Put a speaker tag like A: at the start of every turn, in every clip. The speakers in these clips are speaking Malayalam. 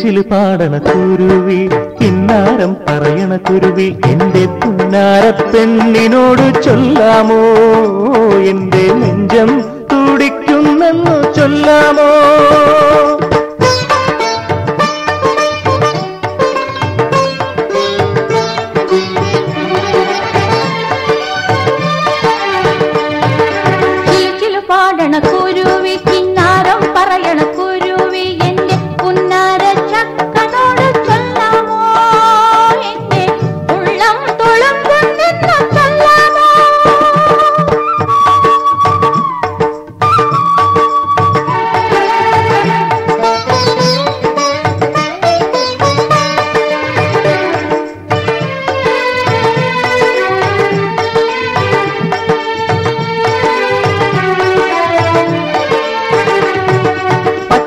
A: ചിലു പാടണ കുരുവി കിന്നാരം പറയണ കുരുവി എന്റെ പിന്നാര പെണ്ണിനോട് ചൊല്ലാമോ? എന്റെ നെഞ്ചം തുടിക്കുന്നെന്നു ചൊല്ലാമോ?
B: പാടണ കുരുവി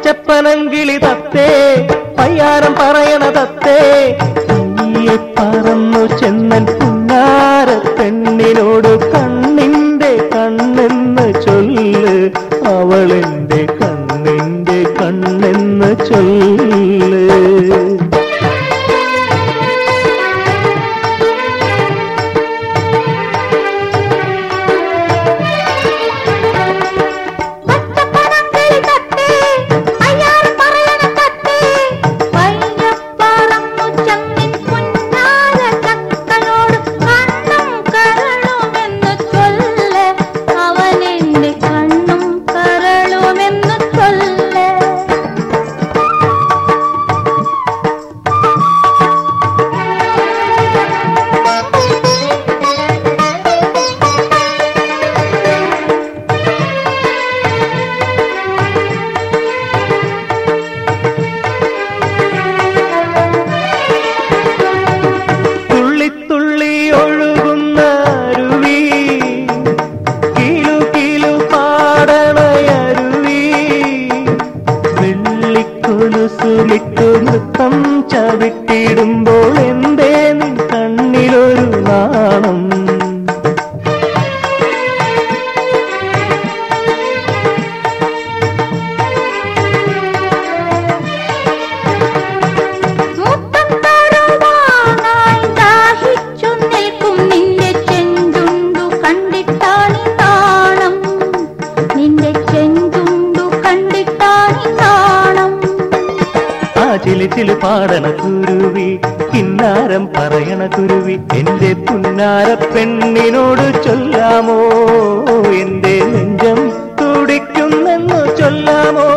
A: പച്ചപ്പനങ്കിളി തത്തേ പയ്യാരം പറയണ തത്തേ. നീയെ പറന്നു ചെന്നൻ പുന്നാര പെണ്ണിനോട് കണ്ണിന്റെ കണ്ണെന്ന് ചൊല്ല്. അവളെന്റെ കണ്ണിന്റെ കണ്ണെന്ന് ചൊല്ല്. ആ ചില പാടണ കുരുവി കിന്നാരം പറയണ കുരുവി. എന്റെ പുന്നാര പെണ്ണിനോട് ചൊല്ലാമോ? എന്റെ നെഞ്ചം തുടിക്കുന്നെന്നു ചൊല്ലാമോ?